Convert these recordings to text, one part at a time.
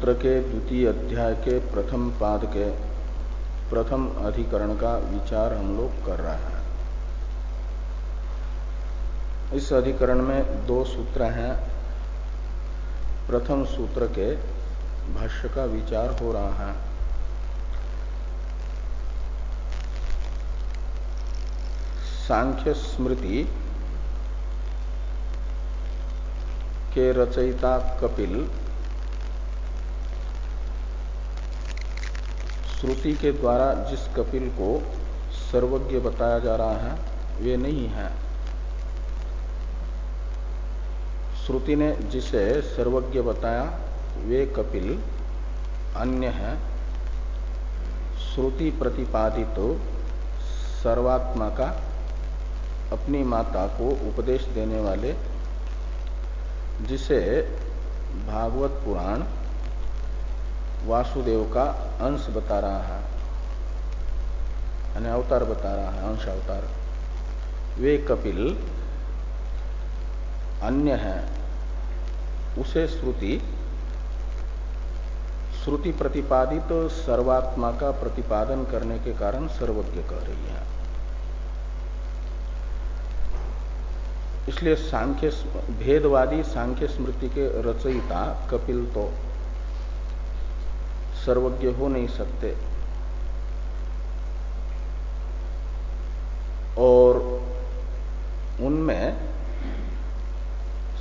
सूत्र के द्वितीय अध्याय के प्रथम पाद के प्रथम अधिकरण का विचार हम लोग कर रहे हैं। इस अधिकरण में दो सूत्र हैं। प्रथम सूत्र के भाष्य का विचार हो रहा है। सांख्य स्मृति के रचयिता कपिल श्रुति के द्वारा जिस कपिल को सर्वज्ञ बताया जा रहा है, वे नहीं है। श्रुति ने जिसे सर्वज्ञ बताया, वे कपिल अन्य है। श्रुति प्रतिपादित तो सर्वात्मा का अपनी माता को उपदेश देने वाले, जिसे भागवत पुराण वासुदेव का अंश बता रहा है, यानी अवतार बता रहा है, अंश अवतार। वे कपिल अन्य है। उसे श्रुति श्रुति प्रतिपादित तो सर्वात्मा का प्रतिपादन करने के कारण सर्वज्ञ कह रही है। इसलिए सांख्य, भेदवादी सांख्य स्मृति के रचयिता कपिल तो सर्वज्ञ हो नहीं सकते। और उनमें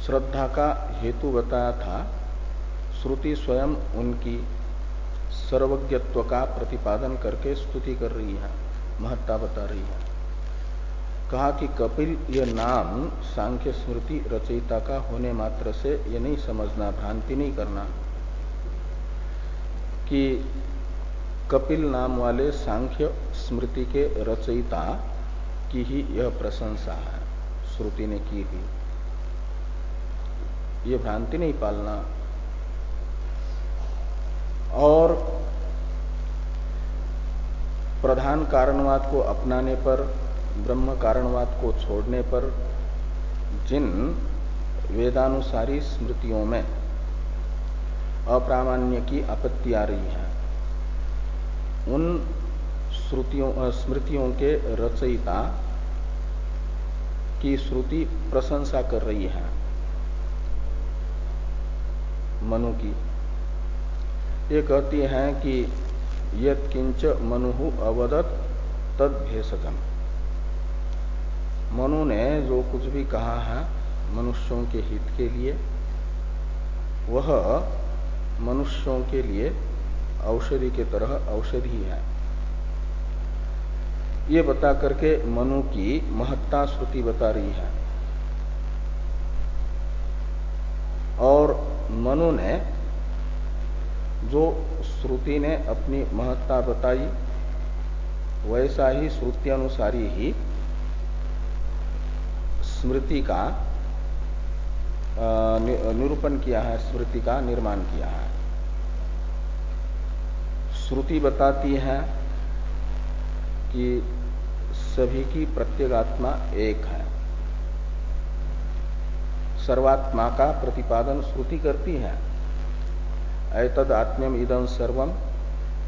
श्रद्धा का हेतु बताया था, श्रुति स्वयं उनकी सर्वज्ञत्व का प्रतिपादन करके स्तुति कर रही है, महत्ता बता रही है। कहा कि कपिल यह नाम सांख्य स्मृति रचयिता का होने मात्र से यह नहीं समझना, भ्रांति नहीं करना। कि कपिल नाम वाले सांख्य स्मृति के रचयिता की ही यह प्रशंसा है, श्रुति ने की हुई। ये भ्रांति नहीं पालना। और प्रधान कारणवाद को अपनाने पर, ब्रह्म कारणवाद को छोड़ने पर, जिन वेदानुसारी स्मृतियों में अप्रामाण्य की आपत्ति आ रही है। उन श्रुतियों स्मृतियों के रचयिता की श्रुति प्रशंसा कर रही है। मनु की। ये कहती है कि यद किंच मनु अवदत तद भेषजम। मनु ने जो कुछ भी कहा है मनुष्यों के हित के लिए, वह मनुष्यों के लिए औषधि के तरह औषधि है। ये बता करके मनु की महत्ता श्रुति बता रही है। और मनु ने जो श्रुति ने अपनी महत्ता बताई, वैसा ही श्रुति अनुसारी ही स्मृति का निरूपण किया है, स्मृति का निर्माण किया है। श्रुति बताती है कि सभी की प्रत्येगात्मा एक है। सर्वात्मा का प्रतिपादन श्रुति करती है। ऐतद आत्म्यम इदम सर्वम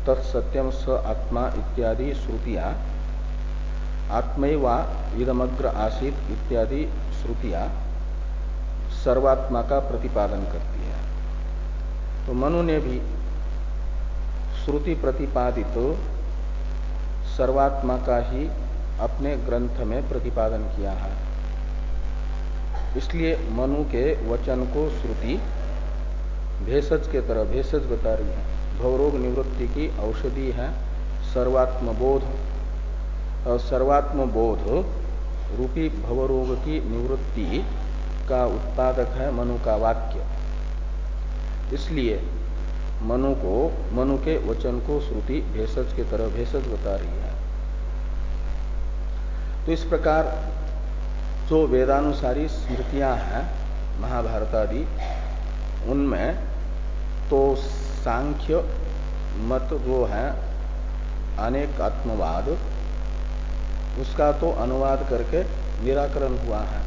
तत्सत्यम स आत्मा इत्यादि श्रुतियाँ। आत्मैवा इदमग्र आसित इत्यादि श्रुतियाँ सर्वात्मा का प्रतिपादन करती है। तो मनु ने भी श्रुति प्रतिपादित सर्वात्मा का ही अपने ग्रंथ में प्रतिपादन किया है। इसलिए मनु के वचन को श्रुति भेषज के तरह, भेषज बता रही है। भवरोग निवृत्ति की औषधि है सर्वात्म बोध और सर्वात्म बोध रूपी भवरोग की निवृत्ति का उत्पादक है मनु का वाक्य। इसलिए मनु को, मनु के वचन को श्रुति भेषज के तरह भेषज बता रही है। तो इस प्रकार जो वेदानुसारी स्मृतियाँ हैं महाभारत आदि उनमें तो सांख्य मत वो है अनेक आत्मवाद उसका तो अनुवाद करके निराकरण हुआ है।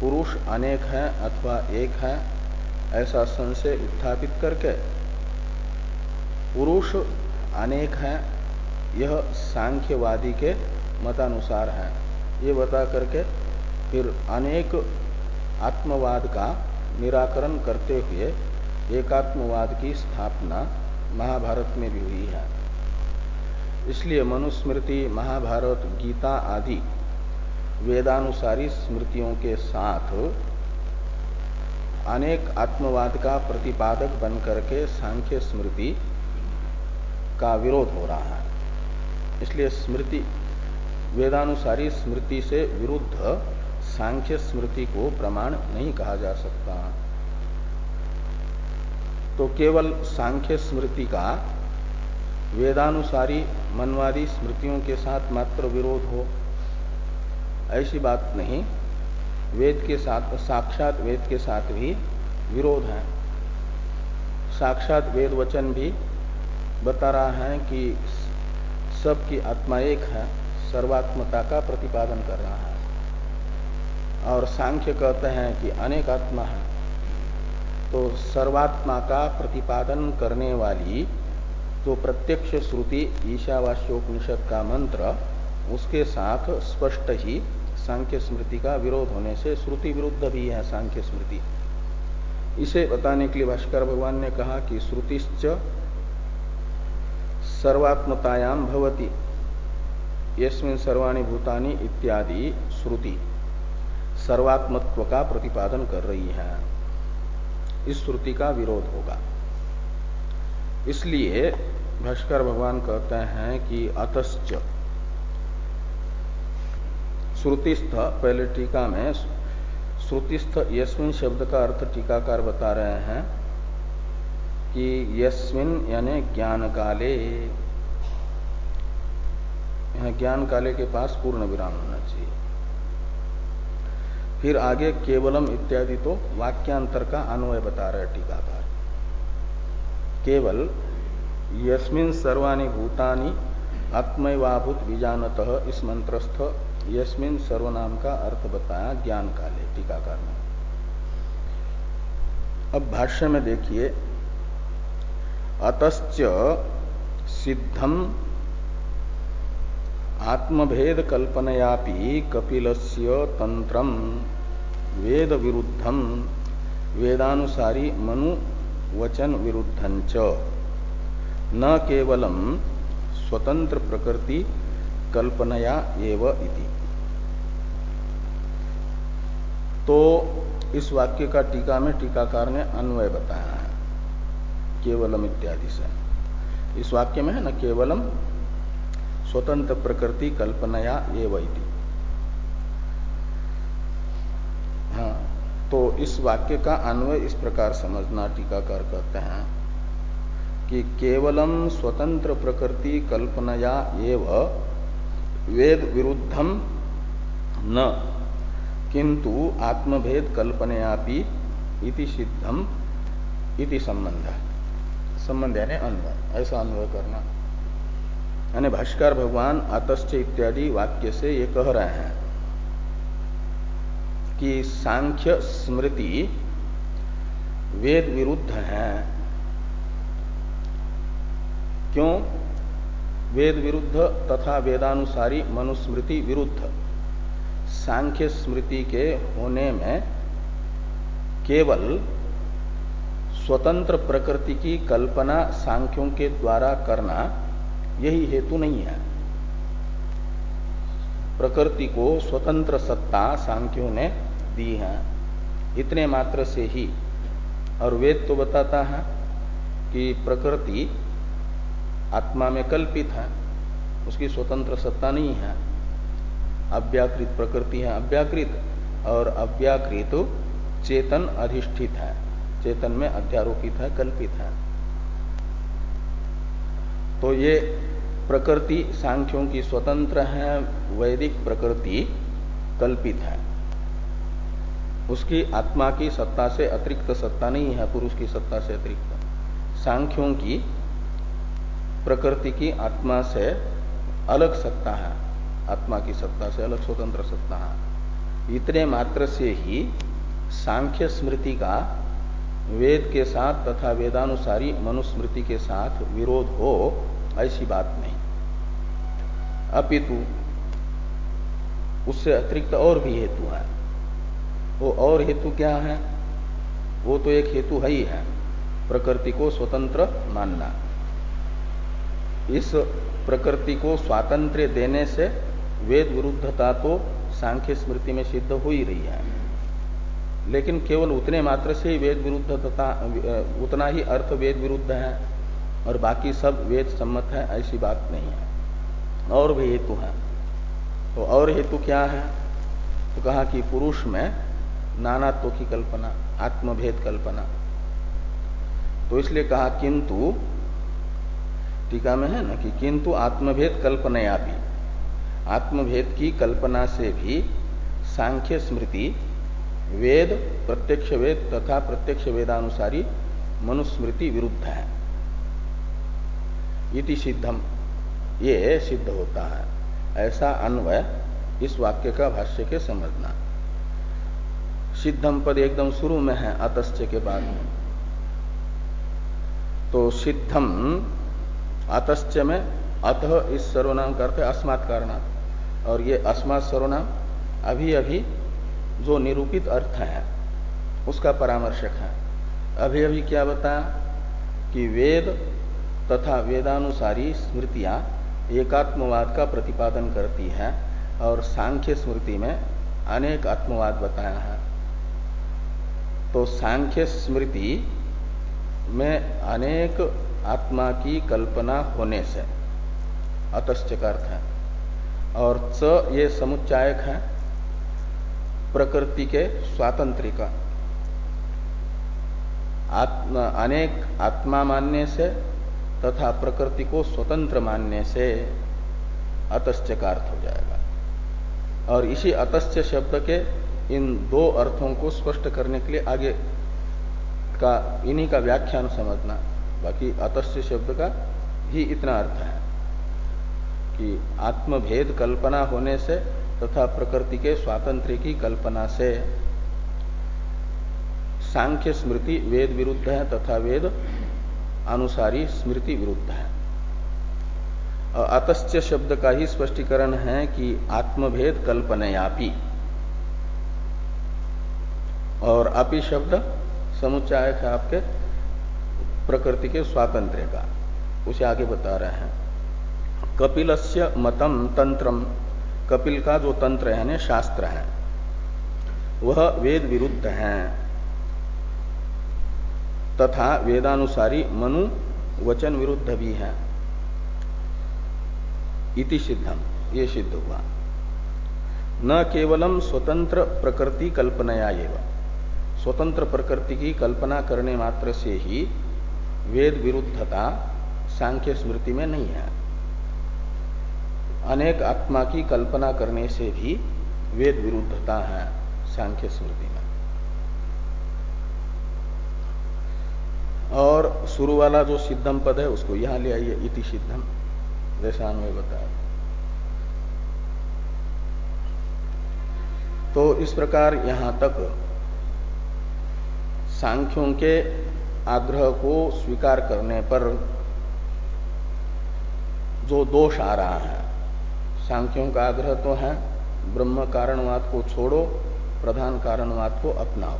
पुरुष अनेक है अथवा एक है ऐसा संशय उत्थापित करके पुरुष अनेक है, यह सांख्यवादी के मतानुसार है। ये बता करके फिर अनेक आत्मवाद का निराकरण करते हुए एकात्मवाद की स्थापना महाभारत में भी हुई है। इसलिए मनुस्मृति, महाभारत, गीता आदि वेदानुसारी स्मृतियों के साथ अनेक आत्मवाद का प्रतिपादक बन करके सांख्य स्मृति का विरोध हो रहा है। इसलिए स्मृति, वेदानुसारी स्मृति से विरुद्ध सांख्य स्मृति को प्रमाण नहीं कहा जा सकता। तो केवल सांख्य स्मृति का वेदानुसारी मनवादी स्मृतियों के साथ मात्र विरोध हो, ऐसी बात नहीं। वेद के साथ, साक्षात वेद के साथ भी विरोध है। साक्षात वेद वचन भी बता रहा है कि सबकी आत्मा एक है, सर्वात्मता का प्रतिपादन कर रहा है। और सांख्य कहते हैं कि अनेक आत्मा है तो सर्वात्मा का प्रतिपादन करने वाली तो प्रत्यक्ष श्रुति ईशावास्योपनिषद का मंत्र, उसके साथ स्पष्ट ही सांख्य स्मृति का विरोध होने से श्रुति विरुद्ध भी है सांख्य स्मृति इसे बताने के लिए भाष्कर भगवान ने कहा कि श्रुतिश्च सर्वात्मतायाम भवती। यस्मिन सर्वाणी भूतानी इत्यादि श्रुति सर्वात्मत्व का प्रतिपादन कर रही है। इस श्रुति का विरोध होगा। इसलिए भाष्कर भगवान कहते हैं कि अतश्च श्रुतिस्थ, पहले टीका में, श्रुतिस्थ यस्मिन शब्द का अर्थ टीकाकार बता रहे हैं कि यस्मिन यानी ज्ञान काले ज्ञान काले के पास पूर्ण विराम होना चाहिए। फिर आगे केवलम इत्यादि तो वाक्यांतर का अन्वय बता रहे टीकाकार। केवल यस्मिन सर्वाणी भूतानि आत्मैवाभूत विजानत इस मंत्रस्थ यस्मिन सर्वनाम का अर्थ बताया ज्ञान काले, टीकाकार ने अब भाष्य में देखिए अतश्च सिद्धम आत्मभेद कल्पनयापि कपिलस्य तंत्रम वेद विरुद्धम वेदानुसारी मनु वचन विरुद्धंच न केवलम स्वतंत्र प्रकृति कल्पनया एव इति। तो इस वाक्य का टीका में टीकाकार ने अन्वय बताया है। केवलम इत्यादि से। इस वाक्य में है ना, केवलम स्वतंत्र प्रकृति कल्पनया एव इति। हाँ तो इस वाक्य का अन्वय इस प्रकार समझना टीकाकार कहते हैं कि केवलम स्वतंत्र प्रकृति कल्पनया एवं वेद विरुद्धम न। किंतु आत्मभेद कल्पनयापि इति सिद्धम इति संबंध संबंध यानी अन्वय, ऐसा अन्वय करना। यानी भाष्कर भगवान आतश्च इत्यादि वाक्य से ये कह रहे हैं कि सांख्य स्मृति वेद विरुद्ध है। क्यों? वेद विरुद्ध तथा वेदानुसारी मनुस्मृति विरुद्ध। सांख्य स्मृति के होने में केवल स्वतंत्र प्रकृति की कल्पना सांख्यों के द्वारा करना यही हेतु नहीं है। प्रकृति को स्वतंत्र सत्ता सांख्यों ने दी है। इतने मात्र से ही। और वेद तो बताता है कि प्रकृति आत्मा में कल्पित है, उसकी स्वतंत्र सत्ता नहीं है। अव्याकृत प्रकृति है अव्याकृत, और अव्याकृत चेतन अधिष्ठित है। चेतन में अध्यारोपित है, कल्पित है। तो ये प्रकृति सांख्यों की स्वतंत्र है, वैदिक प्रकृति कल्पित है। उसकी आत्मा की सत्ता से अतिरिक्त सत्ता नहीं है, पुरुष की सत्ता से अतिरिक्त। सांख्यों की प्रकृति की आत्मा से अलग सत्ता है। आत्मा की सत्ता से अलग स्वतंत्र सत्ता है। इतने मात्र से ही सांख्य स्मृति का वेद के साथ तथा वेदानुसारी मनुस्मृति के साथ विरोध हो, ऐसी बात नहीं। अपितु उससे अतिरिक्त और भी हेतु है। वो और हेतु क्या है? वो तो एक हेतु है ही है, प्रकृति को स्वतंत्र मानना। इस प्रकृति को स्वातंत्र देने से वेद विरुद्धता तो सांख्य स्मृति में सिद्ध हो ही रही है। लेकिन केवल उतने मात्र से ही वेद विरुद्ध तथा उतना ही अर्थ वेद विरुद्ध है और बाकी सब वेद सम्मत है, ऐसी बात नहीं है। और भी हेतु है। तो और हेतु क्या है? तो कहा कि पुरुष में नानात्व की कल्पना, आत्मभेद कल्पना। तो इसलिए कहा, किंतु टीका में है ना कि किंतु आत्मभेद कल्पना भी आत्मभेद की कल्पना से भी सांख्य स्मृति, वेद, प्रत्यक्ष वेद तथा प्रत्यक्ष वेदानुसारी मनुस्मृति विरुद्ध है। इति सिद्धम। ये सिद्ध होता है। ऐसा अन्वय इस वाक्य का भाष्य के समझना। सिद्धम पद एकदम शुरू में है अतश्च के बाद। में तो सिद्धम अतश्च में अतः इस सर्वनाम करते अस्मात् कारणात्। और ये अस्मात् सर्वनाम अभी अभी जो निरूपित अर्थ है, उसका परामर्शक है। अभी अभी क्या बताया कि वेद तथा वेदानुसारी स्मृतियाँ एकात्मवाद का प्रतिपादन करती है और सांख्य स्मृति में अनेक आत्मवाद बताया है। तो सांख्य स्मृति में अनेक आत्मा की कल्पना होने से। अतश्च का अर्थ है। और च ये समुच्चायक है, प्रकृति के स्वातंत्र का आत्मा, अनेक आत्मा मानने से तथा प्रकृति को स्वतंत्र मानने से अतश्च का अर्थ हो जाएगा। और इसी अतश्च शब्द के इन दो अर्थों को स्पष्ट करने के लिए आगे का, इन्हीं का व्याख्यान समझना। बाकी अतश्च शब्द का ही इतना अर्थ है कि आत्मभेद कल्पना होने से तथा प्रकृति के स्वातंत्र की कल्पना से सांख्य स्मृति वेद विरुद्ध है तथा वेद अनुसारी स्मृति विरुद्ध है। अतश्च शब्द का ही स्पष्टीकरण है कि आत्मभेद कल्पनयापी। और अपि शब्द समुच्चायक है आपके प्रकृति के स्वातंत्र का। उसे आगे बता रहे हैं। कपिलस्य मतम तंत्रम कपिल का जो तंत्र है शास्त्र है, वह वेद विरुद्ध है। तथा वेदानुसारी मनु वचन विरुद्ध भी है। इति सिद्धम ये सिद्ध हुआ। न केवलम स्वतंत्र प्रकृति कल्पनाया एवं। स्वतंत्र प्रकृति की कल्पना करने मात्र से ही वेद विरुद्धता सांख्य स्मृति में नहीं है। अनेक आत्मा की कल्पना करने से भी वेद विरुद्धता है सांख्य स्मृति में। और शुरू वाला जो सिद्धम पद है, उसको यहाँ ले आइए, इति सिद्धम, जैसा हमें बताया। तो इस प्रकार यहाँ तक सांख्यों के आग्रह को स्वीकार करने पर जो दोष आ रहा है, सांख्यों का आग्रह तो है, ब्रह्म कारणवाद को छोड़ो, प्रधान कारणवाद को अपनाओ।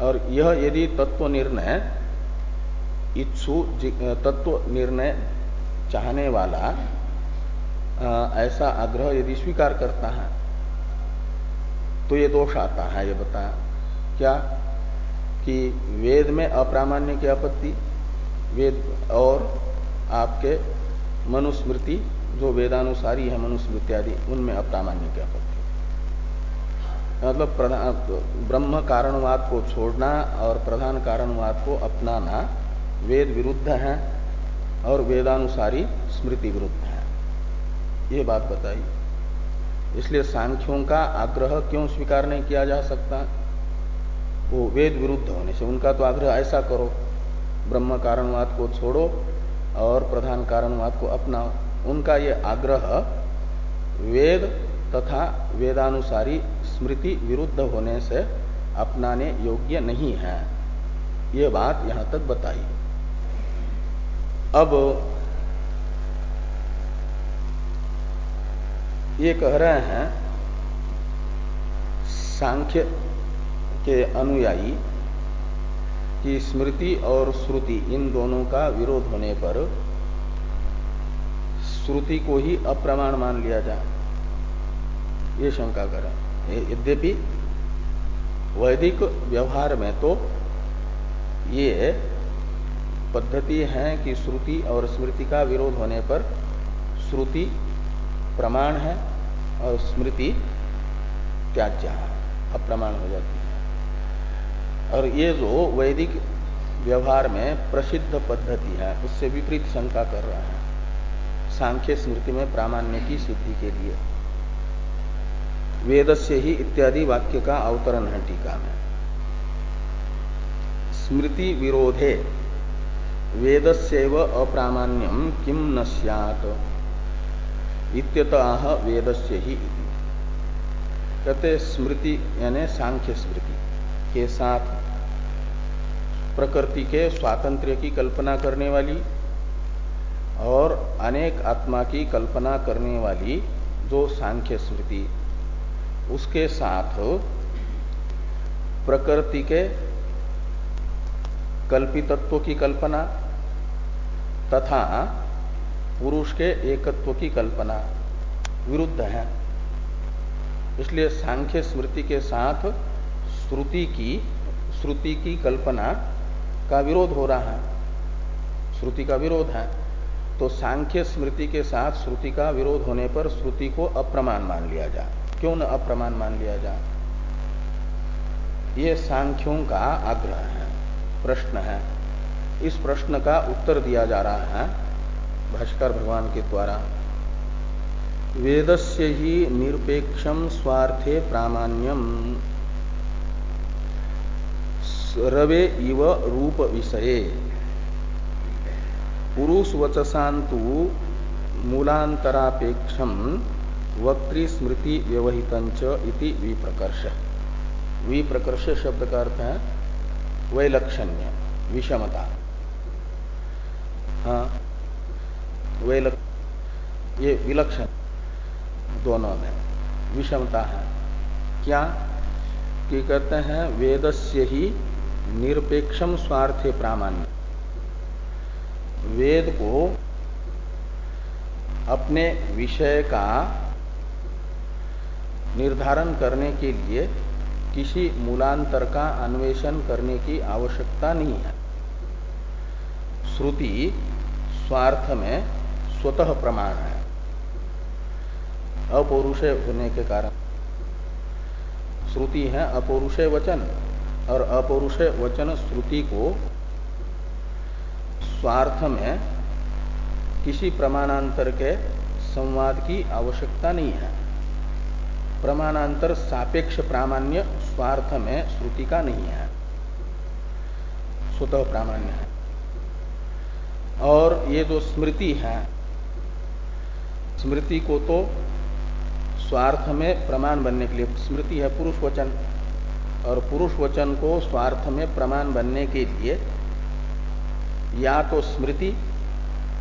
और यह यदि तत्व निर्णय, इच्छु तत्व निर्णय चाहने वाला ऐसा आग्रह यदि स्वीकार करता है तो ये दोष आता है, ये बताया क्या कि वेद में अप्रामाण्य की आपत्ति, वेद और आपके मनुस्मृति, जो वेदानुसारी है मनुस्मृति आदि उनमें अप्रामाण्य की आपत्ति। मतलब ब्रह्म कारणवाद को छोड़ना और प्रधान कारणवाद को अपनाना, वेद विरुद्ध है और वेदानुसारी स्मृति विरुद्ध है। ये बात बताई। इसलिए सांख्यों का आग्रह क्यों स्वीकार नहीं किया जा सकता? वो वेद विरुद्ध होने से उनका तो आग्रह ऐसा करो, ब्रह्म कारणवाद को छोड़ो और प्रधान कारणवाद को अपनाओ। उनका ये आग्रह वेद तथा वेदानुसारी स्मृति विरुद्ध होने से अपनाने योग्य नहीं है। ये बात यहाँ तक बताई। अब ये कह रहे हैं, सांख्य के अनुयायी कि स्मृति और श्रुति, इन दोनों का विरोध होने पर श्रुति को ही अप्रमाण मान लिया जाए। ये शंका करें। यद्यपि वैदिक व्यवहार में तो ये पद्धति है कि श्रुति और स्मृति का विरोध होने पर श्रुति प्रमाण है और स्मृति त्याज्य है, अप्रमाण हो जाती है। और ये जो वैदिक व्यवहार में प्रसिद्ध पद्धति है, उससे विपरीत शंका कर रहा है। सांख्य स्मृति में प्रामाण्य की सिद्धि के लिए। वेद से ही इत्यादि वाक्य का अवतरण है टीका में। स्मृति विरोधे। वेद से अप्रामाण्यम किम न इत्यतः वेद से ही। कहते स्मृति, यानी सांख्य स्मृति। के साथ प्रकृति के स्वातंत्र्य की कल्पना करने वाली और अनेक आत्मा की कल्पना करने वाली जो सांख्य स्मृति, उसके साथ प्रकृति के कल्पितत्व की कल्पना तथा पुरुष के एकत्व की कल्पना विरुद्ध है। इसलिए सांख्य स्मृति के साथ श्रुति की श्रुति की कल्पना का विरोध हो रहा है। श्रुति का विरोध है। तो सांख्य स्मृति के साथ श्रुति का विरोध होने पर श्रुति को अप्रमाण मान लिया जाए क्यों न अप्रमाण मान लिया जाए ये सांख्यों का आग्रह है, प्रश्न है। इस प्रश्न का उत्तर दिया जा रहा है भाष्कर भगवान के द्वारा। वेदस्य ही निरपेक्षम स्वार्थे प्रामाण्यम। रवे इव रूप विषये। पुरुष वचसांतु मूलांतरापेक्षम वक्तृ स्मृति व्यवहित इति विप्रकर्ष। विप्रकर्ष शब्द का अर्थ है वैलक्षण्य, विषमता। हाँ वैलक ये विलक्षण दोनों में विषमता है। क्या? कि कहते हैं वेदस्य ही निरपेक्षम स्वार्थे प्रामाण्य। वेद को अपने विषय का निर्धारण करने के लिए किसी मूलांतर का अन्वेषण करने की आवश्यकता नहीं है। श्रुति स्वार्थ में स्वतः प्रमाण है। अपौरुषय होने के कारण। श्रुति है अपौरुषय वचन। और अपौरुषय वचन श्रुति को स्वार्थ में किसी प्रमाणांतर के संवाद की आवश्यकता नहीं है। प्रमाणांतर सापेक्ष प्रामाण्य स्वार्थ में श्रुति का नहीं है। स्वतः प्रामाण्य है। और ये जो स्मृति है, स्मृति को तो स्वार्थ में प्रमाण बनने के लिए स्मृति है पुरुष वचन। और पुरुष वचन को स्वार्थ में प्रमाण बनने के लिए या तो स्मृति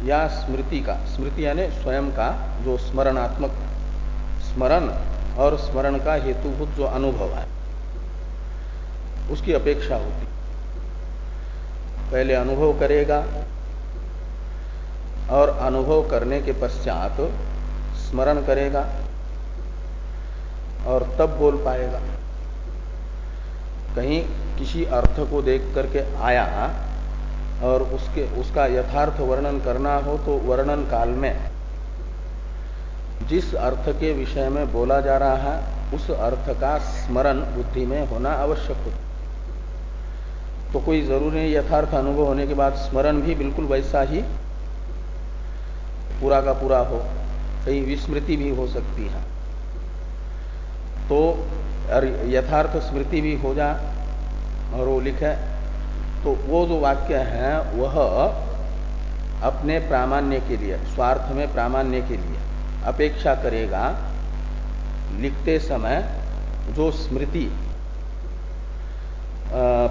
या स्मृति का, स्मृति यानी स्वयं का जो स्मरणात्मक स्मरण और स्मरण का हेतुभूत जो अनुभव है, उसकी अपेक्षा होती। पहले अनुभव करेगा और अनुभव करने के पश्चात स्मरण करेगा और तब बोल पाएगा। कहीं किसी अर्थ को देख करके आया और उसके, उसका यथार्थ वर्णन करना हो तो वर्णन काल में। जिस अर्थ के विषय में बोला जा रहा है उस अर्थ का स्मरण बुद्धि में होना आवश्यक होता तो कोई ज़रूरी नहीं, यथार्थ अनुभव होने के बाद स्मरण भी बिल्कुल वैसा ही पूरा का पूरा हो, कहीं विस्मृति भी हो सकती है। तो यथार्थ स्मृति भी हो जा, और वो लिखे। तो वो जो वाक्य है, वह अपने प्रामाण्य के लिए, स्वार्थ में प्रामाण्य के लिए अपेक्षा करेगा। लिखते समय जो स्मृति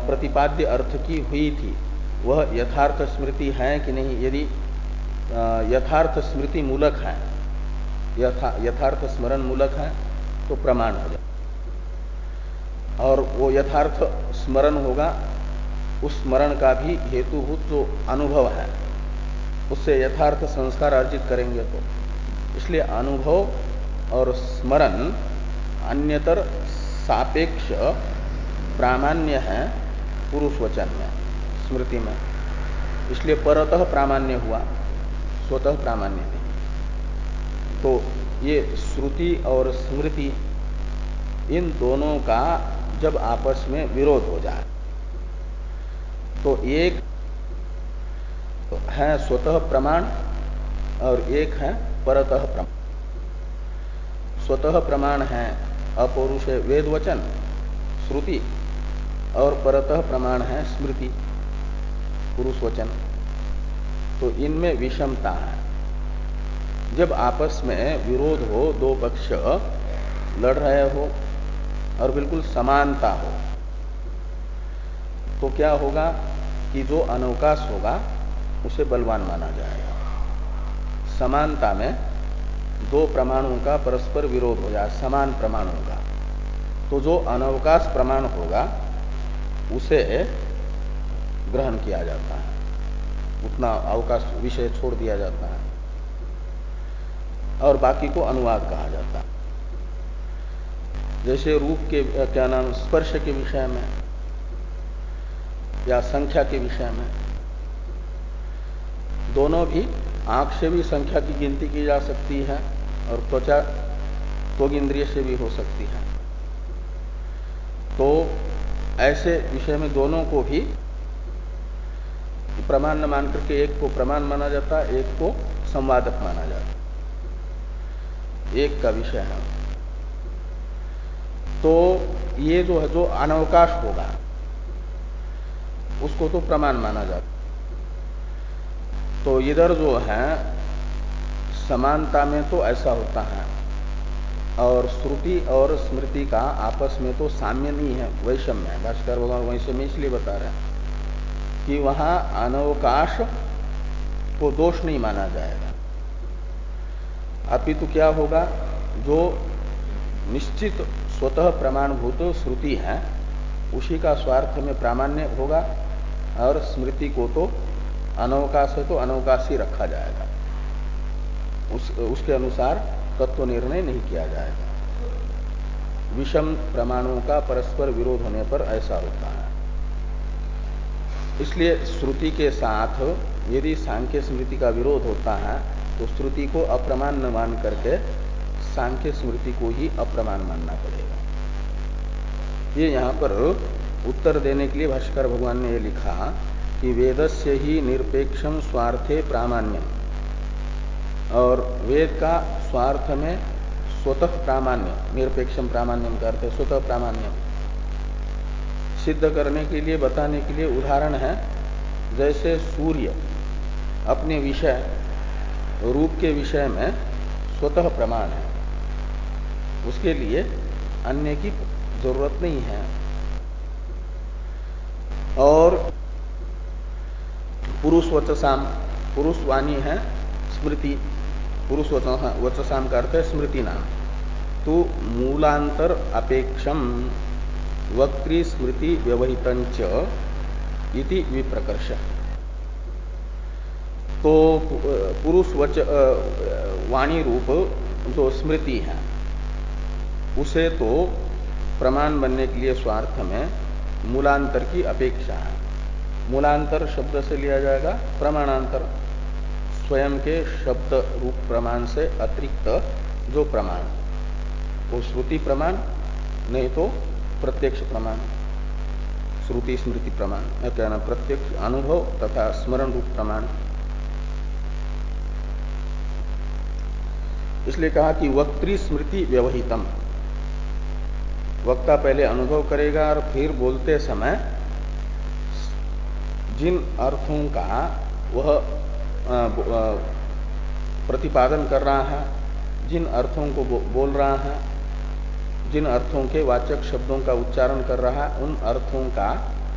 प्रतिपाद्य अर्थ की हुई थी, वह यथार्थ स्मृति है कि नहीं? यदि यथार्थ स्मृति मूलक है, यथा, यथार्थ स्मरण मूलक है तो प्रमाण हो जाए और वो यथार्थ स्मरण होगा, उस स्मरण का भी हेतुभूत जो अनुभव है, उससे यथार्थ संस्कार अर्जित करेंगे तो। इसलिए अनुभव और स्मरण अन्यतर सापेक्ष प्रामाण्य है पुरुष वचन में, स्मृति में। इसलिए परतः प्रामाण्य हुआ, स्वतः प्रामाण्य नहीं। तो ये श्रुति और स्मृति इन दोनों का जब आपस में विरोध हो जाए। तो एक है स्वतः प्रमाण और एक है परतः प्रमाण। स्वतः प्रमाण है अपौरुष वेद वचन श्रुति और परतः प्रमाण है स्मृति पुरुष वचन तो इनमें विषमता है। जब आपस में विरोध हो, दो पक्ष लड़ रहे हो और बिल्कुल समानता हो। तो क्या होगा कि जो अनवकाश होगा, उसे बलवान माना जाएगा। समानता में दो प्रमाणों का परस्पर विरोध हो जाए, समान प्रमाणों का। तो जो अनवकाश प्रमाण होगा, उसे ग्रहण किया जाता है। उतना अवकाश विषय छोड़ दिया जाता है। और बाकी को अनुवाद कहा जाता है। जैसे रूप के क्या नाम स्पर्श के विषय में, या संख्या के विषय में, दोनों भी आँख से भी संख्या की गिनती की जा सकती है और त्वचा त्वग इंद्रिय से भी हो सकती है। तो ऐसे विषय में दोनों को भी प्रमाण न मान करके एक को प्रमाण माना जाता है एक को संवादक माना जाता। एक का विषय है। तो ये जो है, जो अनवकाश होगा, उसको तो प्रमाण माना जाता तो इधर जो है, समानता में तो ऐसा होता है, और श्रुति और स्मृति का आपस में तो साम्य नहीं है वैषम्य है। भास्कर भगवान वैषम्य इसलिए बता रहे हैं कि वहाँ अनवकाश को दोष नहीं माना जाएगा। अपितु क्या होगा, जो निश्चित स्वतः प्रमाणभूत श्रुति है उसी का स्वार्थ में प्रामाण्य होगा और स्मृति को तो अनवकाश है तो अनवकाश ही रखा जाएगा। उस, उसके अनुसार तत्व निर्णय नहीं किया जाएगा। विषम प्रमाणों का परस्पर विरोध होने पर ऐसा होता है। इसलिए श्रुति के साथ यदि सांख्य स्मृति का विरोध होता है तो श्रुति को अप्रमाण मान करके सांख्य स्मृति को ही अप्रमाण मानना पड़ेगा। ये यहाँ पर उत्तर देने के लिए भाष्कर भगवान ने लिखा कि वेदस्य ही निरपेक्षम स्वार्थे प्रामाण्य। और वेद का स्वार्थ में स्वतः प्रामाण्य निरपेक्षम प्रामाण्यम का अर्थ स्वतः प्रामाण्यम सिद्ध करने के लिए, बताने के लिए उदाहरण है, जैसे सूर्य अपने विषय, रूप के विषय में स्वतः प्रमाण है। उसके लिए अन्य की ज़रूरत नहीं है। और पुरुष वचसाम, पुरुष वाणी है, स्मृति, पुरुष वचसाम का अर्थ है स्मृति नाम। तो मूलांतर अपेक्षम वक्री स्मृति व्यवहित इति विप्रकर्ष। तो पुरुष वच वाणी रूप जो स्मृति है, उसे तो प्रमाण बनने के लिए स्वार्थ में मूलांतर की अपेक्षा है। मूलांतर शब्द से लिया जाएगा, प्रमाणांतर। स्वयं के शब्द रूप प्रमाण से अतिरिक्त जो प्रमाण, वो श्रुति प्रमाण, नहीं तो प्रत्यक्ष प्रमाण। श्रुति स्मृति प्रमाण कहना प्रत्यक्ष अनुभव तथा स्मरण रूप प्रमाण। इसलिए कहा कि वक्त्री स्मृति व्यवहितम। वक्ता पहले अनुभव करेगा और फिर बोलते समय जिन अर्थों का वह प्रतिपादन कर रहा है, जिन अर्थों को बोल रहा है, जिन अर्थों के वाचक शब्दों का उच्चारण कर रहा है, उन अर्थों का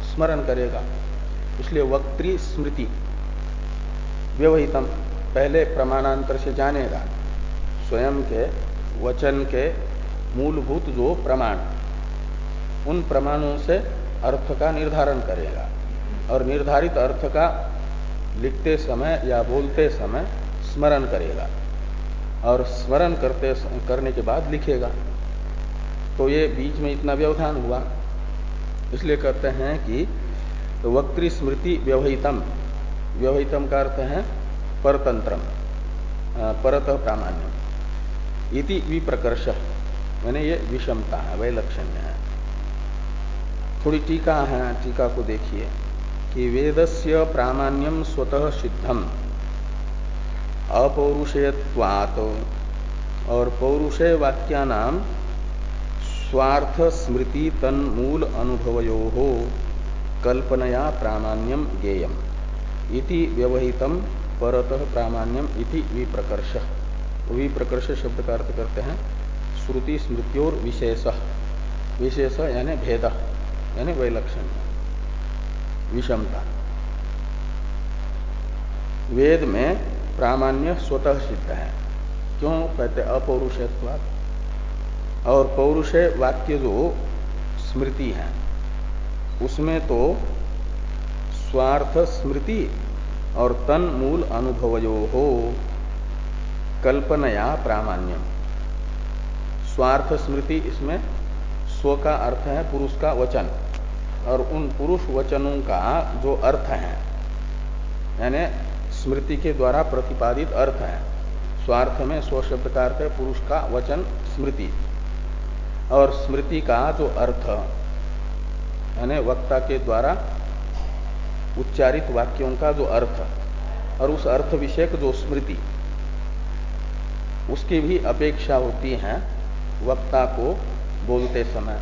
स्मरण करेगा। इसलिए वक्त्री स्मृति व्यवहितम, पहले प्रमाणांतर से जानेगा। स्वयं के वचन के मूलभूत जो प्रमाण उन प्रमाणों से अर्थ का निर्धारण करेगा। और निर्धारित अर्थ का लिखते समय या बोलते समय स्मरण करेगा। और स्मरण करते करने के बाद लिखेगा। तो ये बीच में इतना व्यवधान हुआ। इसलिए कहते हैं कि वक्तृ स्मृति व्यवहितम। व्यवहितम का अर्थ है परतंत्रम परत प्रामाण्यम। इति विप्रकर्ष। मैंने ये विषमता है, वैलक्षण्य है। थोड़ी टीका है, टीका को देखिए, कि वेदस्य प्रामाण्यम स्वतः सिद्धम। अपौरुषेयत्वात्। और पौरुषे वाक्या नाम स्वार्थ स्मृति तन मूल अनुभवयो हो कल्पनया प्रामाण्यम गेयम इति व्यवहितम परतः प्रामाण्यम इति विप्रकर्ष। विप्रकर्ष शब्द का अर्थ करते हैं, श्रुति स्मृतियोर विशेष। विशेष यानी भेद। यानी वैलक्षण, विषमता। वेद में प्रामाण्य स्वतः सिद्ध है। क्यों? कहते अपौरुषत्वाद और पौरुष वाक्य जो स्मृति है, उसमें तो स्वार्थ स्मृति और तन मूल अनुभवयो हो, कल्पनया प्रामाण्यम। स्वार्थ स्मृति इसमें स्व का अर्थ है, पुरुष का वचन। और उन पुरुष वचनों का जो अर्थ है, यानी स्मृति के द्वारा प्रतिपादित अर्थ है, स्वार्थ में स्व शब्द का अर्थ है, पुरुष का वचन स्मृति। और स्मृति का जो अर्थ, यानी वक्ता के द्वारा उच्चारित वाक्यों का जो अर्थ, और उस अर्थ विषयक जो स्मृति, उसकी भी अपेक्षा होती है वक्ता को बोलते समय।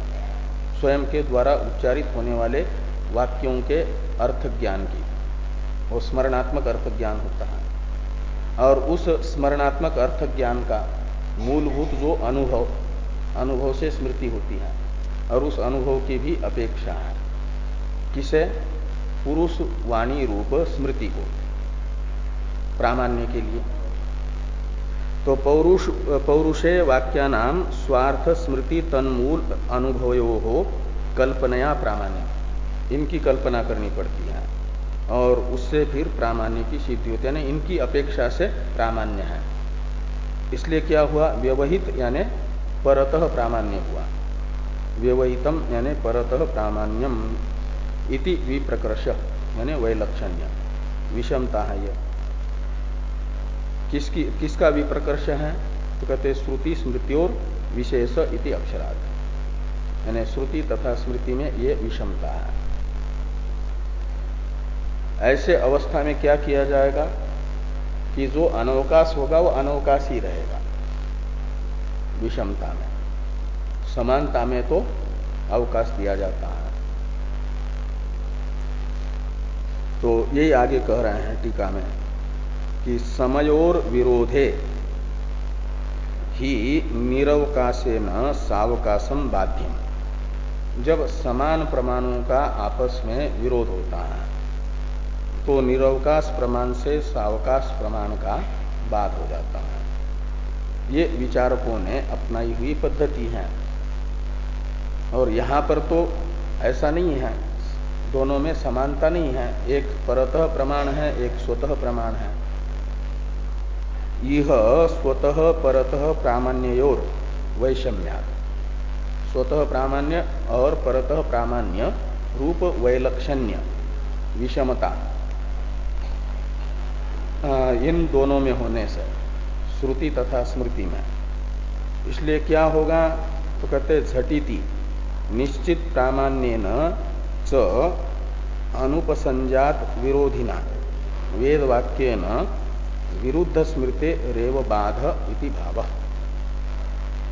स्वयं के द्वारा उच्चारित होने वाले वाक्यों के अर्थ ज्ञान की। वो स्मरणात्मक अर्थ ज्ञान होता है। और उस स्मरणात्मक अर्थ ज्ञान का मूलभूत जो अनुभव अनुभव से स्मृति होती है, और उस अनुभव की भी अपेक्षा है। किसे? पुरुष वाणी रूप स्मृति को। प्रामाण्य के लिए। तो पौरुष, पौरुषे वाक्या नाम स्वार्थ, स्मृति, तन्मूल, अनुभवयो हो कल्पनया प्रामाण्य। इनकी कल्पना करनी पड़ती है और उससे फिर प्रामाण्य की सिद्धि होती है इनकी अपेक्षा से प्रामाण्य है। इसलिए क्या हुआ? व्यवहित, यानी परतः प्रामाण्य हुआ। व्यवहितम, यानी परतः प्रामाण्यम इति विप्रकर्ष यानी वैलक्षण्य, विषमता है यह किसकी, किसका भी प्रकर्ष है तो कहते श्रुति स्मृति और विशेष इति अक्षरार्थ यानी श्रुति तथा स्मृति में ये विषमता है। ऐसे अवस्था में क्या किया जाएगा कि जो अनवकाश होगा, वो अनवकाश ही रहेगा। विषमता में। समानता में तो अवकाश दिया जाता है। तो यही आगे कह रहे हैं टीका में। कि समयोर विरोधे। ही निरवकाशे न सावकाशम बाध्यम जब समान प्रमाणों का आपस में विरोध होता है तो निरवकाश प्रमाण से सावकाश प्रमाण का बाद हो जाता है। ये विचारकों ने अपनाई हुई पद्धति है। और यहाँ पर तो ऐसा नहीं है। दोनों में समानता नहीं है। एक परतः प्रमाण है, एक स्वतः प्रमाण है। यह स्वतः परतः प्रामाण्योर वैषम्या स्वतः प्रामाण्य और परतः प्रामाण्य, रूप वैलक्षण्य, विषमता। इन दोनों में होने से, श्रुति तथा स्मृति में। इसलिए क्या होगा? तो कहते झटिति, निश्चित प्रामाण्य च अनुपसंजात विरोधिना। वेद वाक्य विरुद्ध स्मृति रेव बाध इति भाव।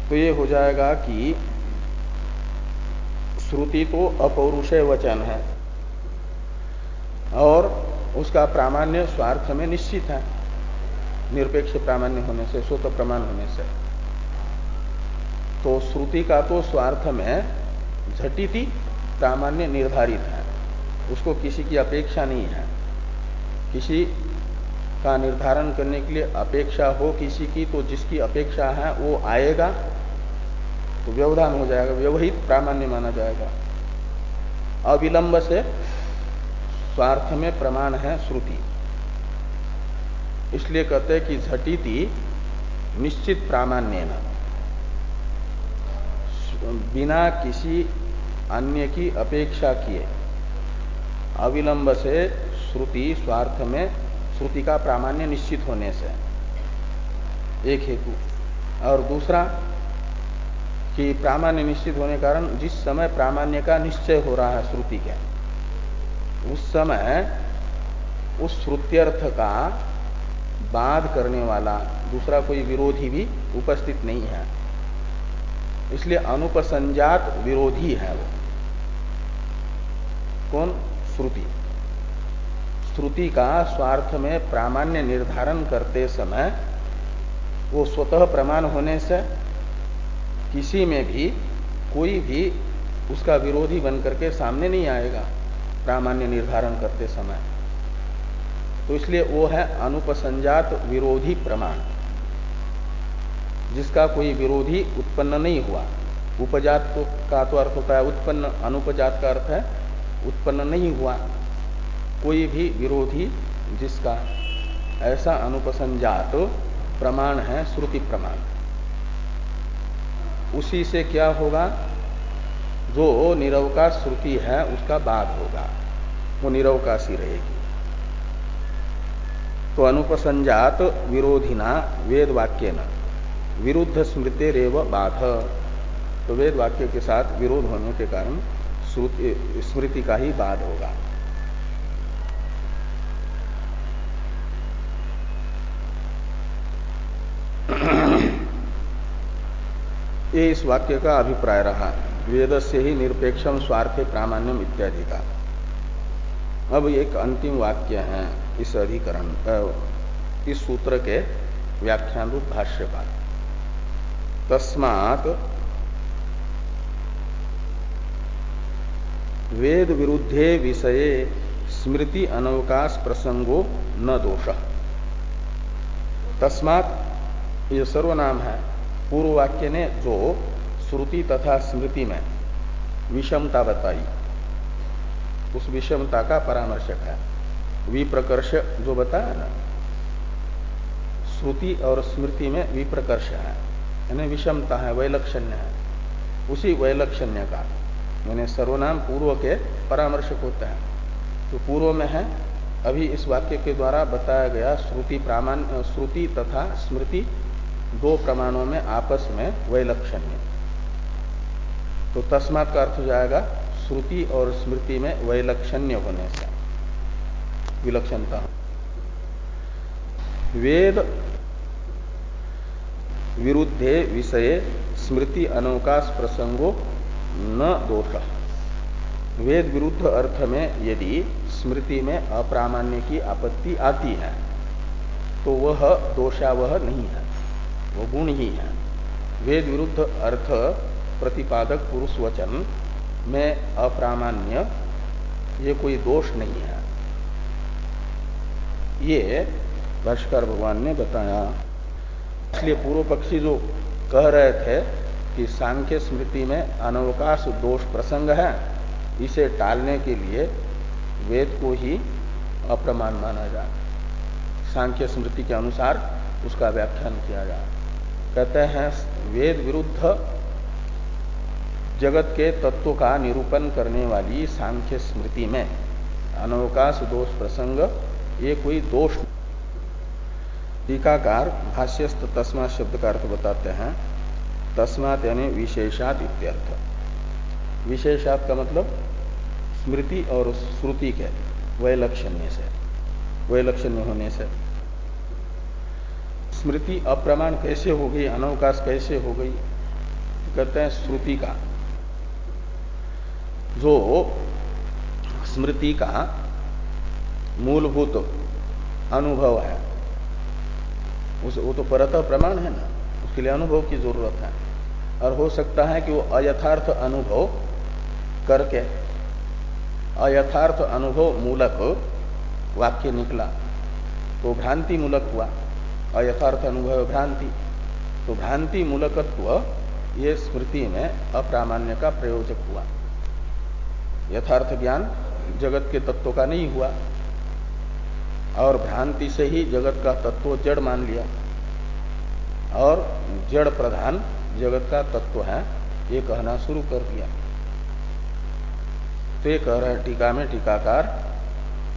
तो ये हो जाएगा कि श्रुति तो अपौरुषय वचन है और उसका प्रामाण्य स्वार्थ में निश्चित है। निरपेक्ष प्रामाण्य होने से, स्वतः प्रमाण होने से। तो श्रुति का तो स्वार्थ में झटिति प्रामाण्य निर्धारित है। उसको किसी की अपेक्षा नहीं है। किसी का निर्धारण करने के लिए अपेक्षा हो किसी की तो जिसकी अपेक्षा है वो आएगा तो व्यवधान हो जाएगा, व्यवहित प्रामाण्य माना जाएगा। अविलंब से स्वार्थ में प्रमाण है श्रुति। इसलिए कहते हैं कि झटिति निश्चित प्रामाण्य न बिना किसी अन्य की अपेक्षा किए। अविलंब से श्रुति स्वार्थ में श्रुति का प्रामाण्य निश्चित होने से। एक हेतु। और दूसरा, कि प्रामाण्य निश्चित होने के कारण जिस समय प्रामाण्य का निश्चय हो रहा है श्रुति के, उस समय उस श्रुत्यर्थ का बाध करने वाला दूसरा कोई विरोधी भी उपस्थित नहीं है। इसलिए अनुपसंजात विरोधी है वो। कौन? श्रुति। श्रुति का स्वार्थ में प्रामाण्य निर्धारण करते समय वो स्वतः प्रमाण होने से किसी में भी, कोई भी उसका विरोधी बनकर के सामने नहीं आएगा प्रामाण्य निर्धारण करते समय। तो इसलिए वो है अनुपसंजात विरोधी प्रमाण, जिसका कोई विरोधी उत्पन्न नहीं हुआ। उपजात का तो अर्थ होता है उत्पन्न, अनुपजात का अर्थ है उत्पन्न नहीं हुआ। कोई भी विरोधी जिसका ऐसा अनुपसंजात प्रमाण है, श्रुति प्रमाण। उसी से क्या होगा? जो निरवकाश श्रुति है, उसका बाद होगा। वो निरवकाशी रहेगी। तो अनुपसंजात विरोधिना वेद वाक्य न विरुद्ध स्मृति रेव बाध। तो वेद वाक्य के साथ विरोध होने के कारण स्मृति का ही बाद होगा। ये इस वाक्य का अभिप्राय रहा वेद से ही निरपेक्षम स्वार्थ प्रामाण्यम इत्यादि का अब एक अंतिम वाक्य है इस अधिकरण इस सूत्र के व्याख्यान रूप भाष्य का तस्मात वेद विरुद्धे विषये स्मृति अनवकाश प्रसंगो न दोष। तस्मात ये सर्वनाम है पूर्व वाक्य ने जो श्रुति तथा स्मृति में विषमता बताई, उस विषमता का परामर्शक है। विप्रकर्ष जो बताया ना, श्रुति और स्मृति में विप्रकर्ष है, यानी विषमता है, वैलक्षण्य है। उसी वैलक्षण्य का, यानी सर्वनाम पूर्व के परामर्शक होते हैं। तो पूर्व में है, अभी इस वाक्य के द्वारा बताया गया श्रुति प्रामाण्य, श्रुति तथा स्मृति दो प्रमाणों में आपस में वैलक्षण्य। तो तस्मात का अर्थ हो जाएगा, श्रुति और स्मृति में वैलक्षण्य होने से। विलक्षणता वेद विरुद्धे विषय स्मृति अनवकाश प्रसंगो न दोष। वेद विरुद्ध अर्थ में यदि स्मृति में अप्रामाण्य की आपत्ति आती है तो वह दोषावह नहीं है। वो गुण ही है। वेद विरुद्ध अर्थ, प्रतिपादक पुरुष वचन में अप्रामाण्य, ये कोई दोष नहीं है। ये भाष्कर भगवान ने बताया। इसलिए पूर्व पक्षी जो कह रहे थे कि सांख्य स्मृति में अनवकाश दोष प्रसंग है, इसे टालने के लिए वेद को ही अप्रमाण माना जाए। सांख्य स्मृति के अनुसार उसका व्याख्यान किया जाए। कहते हैं, वेद विरुद्ध जगत के तत्व का निरूपण करने वाली सांख्य स्मृति में अनवकाश दोष प्रसंग, ये कोई दोष टीकाकार भाष्यस्त तस्मा शब्द का अर्थ बताते हैं। तस्मात यानी विशेषात इत्यर्थ। विशेषात का मतलब स्मृति और श्रुति के वैलक्षण्य से वैलक्षण्य होने से। स्मृति अप्रमाण कैसे हो गई, अनवकाश कैसे हो गई, कहते हैं श्रुति का। जो स्मृति का मूलभूत अनुभव है, उस, वो तो परत प्रमाण है ना, उसके लिए अनुभव की ज़रूरत है। और हो सकता है कि वो अयथार्थ अनुभव करके, अयथार्थ अनुभव मूलक वाक्य निकला तो भ्रांति मूलक हुआ। अयथार्थ अनुभव भ्रांति। तो भ्रांति मूलकत्व ये स्मृति में अप्रामाण्य का प्रयोजक हुआ। यथार्थ ज्ञान जगत के तत्व का नहीं हुआ। और भ्रांति से ही जगत का तत्व जड़ मान लिया। और जड़ प्रधान जगत का तत्व है, ये कहना शुरू कर दिया। तो ये कह रहे टीका में टीकाकार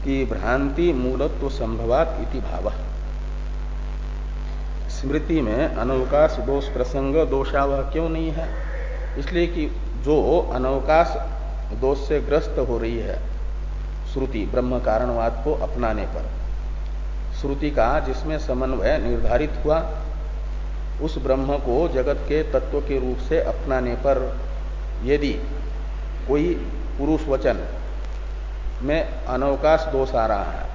कि भ्रांति मूलत्व संभवात इति भाव। स्मृति में अनवकाश दोष प्रसंग दोषावह क्यों नहीं है। इसलिए कि जो अनवकाश दोष से ग्रस्त हो रही है, श्रुति ब्रह्म कारणवाद को अपनाने पर। श्रुति का जिसमें समन्वय निर्धारित हुआ, उस ब्रह्म को जगत के तत्व के रूप से अपनाने पर यदि कोई पुरुष वचन में अनवकाश दोष आ रहा है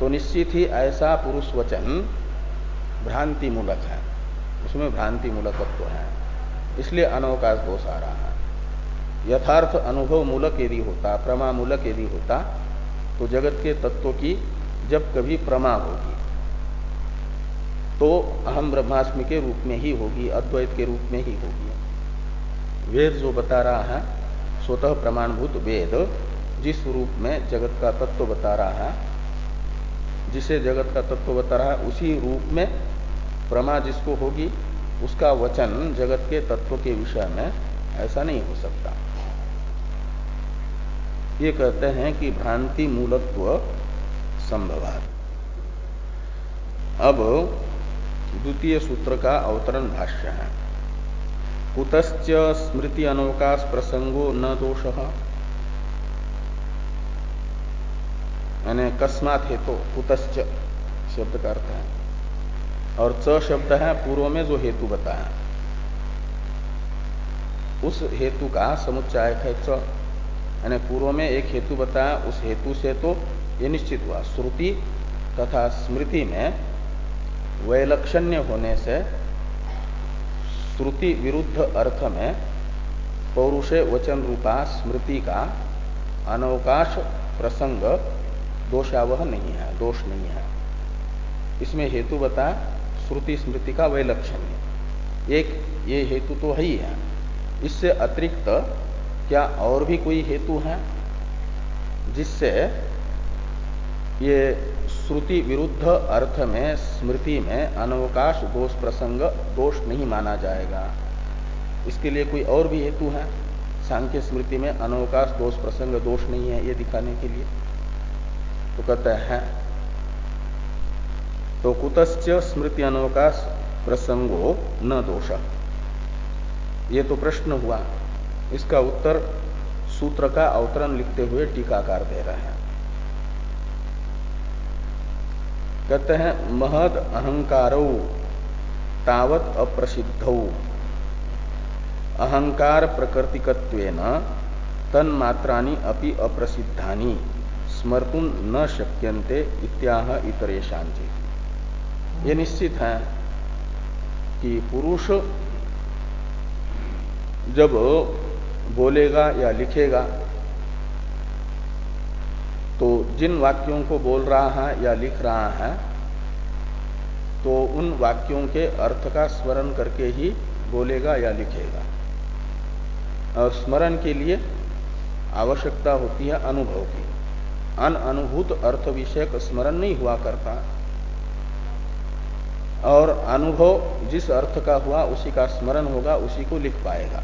तो निश्चित ही ऐसा पुरुष वचन भ्रांति मूलक है। उसमें भ्रांति मूलकत्व है। इसलिए अनवकाश दोष आ रहा है। यथार्थ अनुभव मूलक यदि होता, प्रमा मूलक यदि होता तो जगत के तत्व की जब कभी प्रमा होगी तो अहम ब्रह्मास्मि के रूप में ही होगी, अद्वैत के रूप में ही होगी। वेद जो बता रहा है, स्वतः प्रमाणभूत वेद, जिस रूप में जगत का तत्व बता रहा है, जिसे जगत का तत्व बता रहा है, उसी रूप में प्रमा जिसको होगी उसका वचन जगत के तत्व के विषय में ऐसा नहीं हो सकता। ये कहते हैं कि भ्रांति मूलत्व संभवात। अब द्वितीय सूत्र का अवतरण भाष्य है। कुतश्च स्मृति अनवकाश प्रसंगो न दोष। यानी कस्मात हेतु तो, कुतश्च शब्द का अर्थ है। और च शब्द है पूर्व में जो हेतु बताया। उस हेतु का समुच्चायक है च। यानी पूर्व में एक हेतु बताया, उस हेतु से तो ये निश्चित हुआ। श्रुति तथा स्मृति में वैलक्षण्य होने से श्रुति विरुद्ध अर्थ में पौरुषे वचन रूपा स्मृति का अनवकाश प्रसंग दोषावह नहीं है, दोष नहीं है। इसमें हेतु बता श्रुति स्मृति का वैलक्षण्य एक, ये हेतु तो है ही है। इससे अतिरिक्त क्या और भी कोई हेतु है? जिससे ये श्रुति विरुद्ध अर्थ में, स्मृति में अनवकाश दोष प्रसंग, दोष नहीं माना जाएगा। इसके लिए कोई और भी हेतु है? सांख्य स्मृति में अनवकाश दोष प्रसंग, दोष नहीं है ये दिखाने के लिए। तो कहते हैं तो कुतश्च स्मृति अनवकाश प्रसंगो न दोष। ये तो प्रश्न हुआ। इसका उत्तर सूत्र का अवतरण लिखते हुए टीकाकार दे रहे हैं। कहते हैं, महद अहंकारो तावत अप्रसिद्ध। अहंकार प्रकृतिकत्व तन मात्रानी अपि अप्रसिद्धानी। स्मर्तुन न शक्यन्ते इत्याह इतरेशांति ये निश्चित है कि पुरुष जब बोलेगा या लिखेगा तो जिन वाक्यों को बोल रहा है या लिख रहा है तो उन वाक्यों के अर्थ का स्मरण करके ही बोलेगा या लिखेगा। और स्मरण के लिए आवश्यकता होती है अनुभव की। अन अनुभूत अर्थ विषयक स्मरण नहीं हुआ करता। और अनुभव जिस अर्थ का हुआ, उसी का स्मरण होगा, उसी को लिख पाएगा।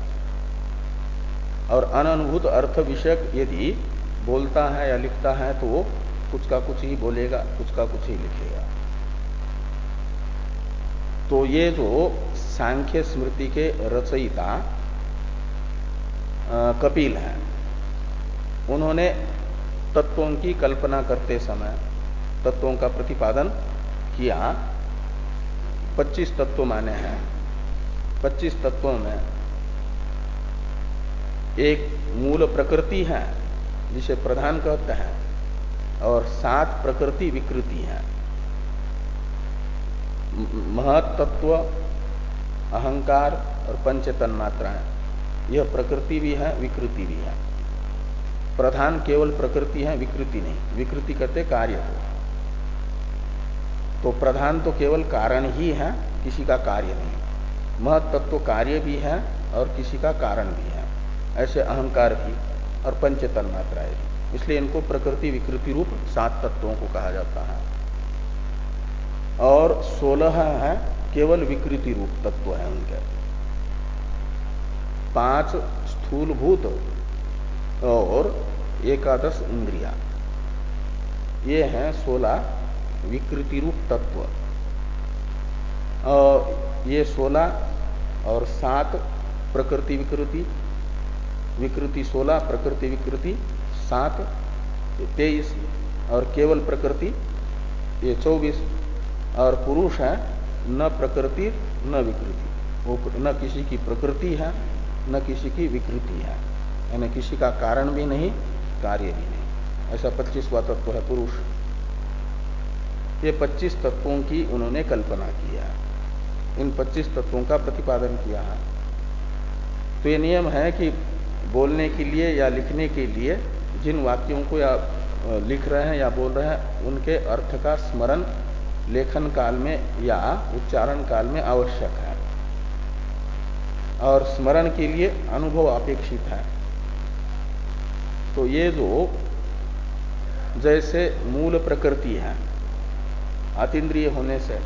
और अनुभूत अर्थ विषयक यदि बोलता है या लिखता है तो वो कुछ का कुछ ही बोलेगा, कुछ का कुछ ही लिखेगा। तो ये जो सांख्य स्मृति के रचयिता कपिल हैं, उन्होंने तत्वों की कल्पना करते समय तत्वों का प्रतिपादन किया। 25 तत्व माने हैं। 25 तत्वों में एक मूल प्रकृति है, जिसे प्रधान कहते हैं, और सात प्रकृति विकृति है। महत्त्व अहंकार और पंच तन्मात्राएँ यह प्रकृति भी है, विकृति भी है। प्रधान केवल प्रकृति है, विकृति नहीं। विकृति कहते कार्य को। तो प्रधान तो केवल कारण ही है, किसी का कार्य नहीं। महत्व तो कार्य भी है और किसी का कारण भी है। ऐसे अहंकार भी और पंचतन तन्मात्राएँ भी। इसलिए इनको प्रकृति विकृति रूप सात तत्वों को कहा जाता है। और सोलह है, केवल विकृति रूप तत्व है उनके। पाँच स्थूलभूत और एकादश इंद्रिया। ये हैं सोलह विकृति रूप तत्व। और ये सोलह और सात प्रकृति विकृति विकृति सोलह, प्रकृति विकृति, सात, तेईस और केवल प्रकृति, ये चौबीस। और पुरुष है, न प्रकृति, न विकृति। वो न किसी की प्रकृति है, न किसी की विकृति है। यानी किसी का कारण भी नहीं, कार्य भी नहीं। ऐसा पच्चीसवा तत्व है, पुरुष। ये 25 तत्वों की उन्होंने कल्पना किया। इन 25 तत्वों का प्रतिपादन किया है। तो ये नियम है कि बोलने के लिए या लिखने के लिए जिन वाक्यों को या लिख रहे हैं या बोल रहे हैं, उनके अर्थ का स्मरण लेखन काल में या उच्चारण काल में आवश्यक है। और स्मरण के लिए अनुभव अपेक्षित है। तो ये जो जैसे मूल प्रकृति है अतीन्द्रिय होने से,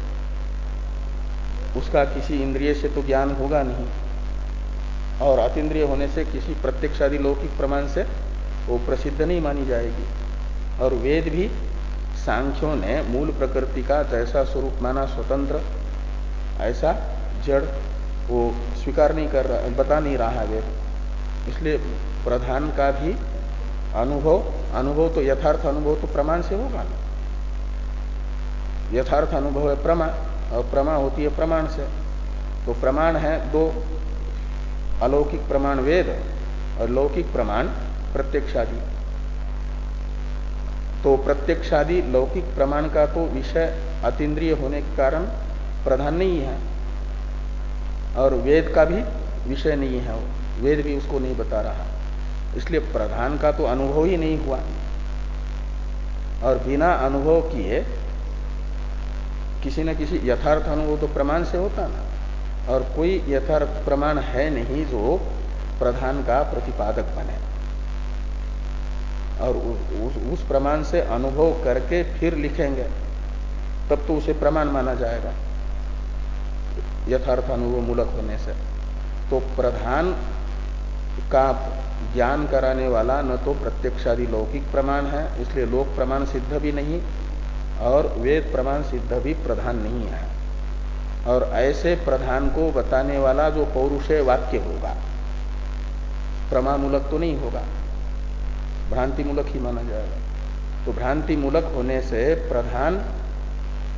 उसका किसी इंद्रिय से तो ज्ञान होगा नहीं। और अतीन्द्रिय होने से किसी प्रत्यक्षादि लौकिक प्रमाण से वो प्रसिद्ध नहीं मानी जाएगी। और वेद भी सांख्यों ने मूल प्रकृति का जैसा स्वरूप माना, स्वतंत्र, ऐसा जड़ वो स्वीकार नहीं कर रहा, बता नहीं रहा है वेद। इसलिए प्रधान का भी अनुभव अनुभव तो यथार्थ अनुभव तो प्रमाण से होगा। ना यथार्थ अनुभव है, प्रमा, और प्रमा होती है प्रमाण से। तो प्रमाण है दो, अलौकिक प्रमाण वेद और लौकिक प्रमाण प्रत्यक्षादि। तो प्रत्यक्षादि लौकिक प्रमाण का तो विषय अतीन्द्रिय होने के कारण प्रधान नहीं है, और वेद का भी विषय नहीं है, वेद भी उसको नहीं बता रहा। इसलिए प्रधान का तो अनुभव ही नहीं हुआ। और बिना अनुभव किए किसी न किसी यथार्थ अनुभव तो प्रमाण से होता ना। और कोई यथार्थ प्रमाण है नहीं जो प्रधान का प्रतिपादक बने। और उस, उस प्रमाण से अनुभव करके फिर लिखेंगे तब तो उसे प्रमाण माना जाएगा। यथार्थ अनुभव मूलक होने से। तो प्रधान का ज्ञान कराने वाला न तो प्रत्यक्षादि लौकिक प्रमाण है इसलिए लोक प्रमाण सिद्ध भी नहीं। और वेद प्रमाण सिद्ध भी प्रधान नहीं है। और ऐसे प्रधान को बताने वाला जो पौरुषय वाक्य होगा। प्रमामूलक तो नहीं होगा। भ्रांति मूलक ही माना जाएगा। तो भ्रांति मूलक होने से प्रधान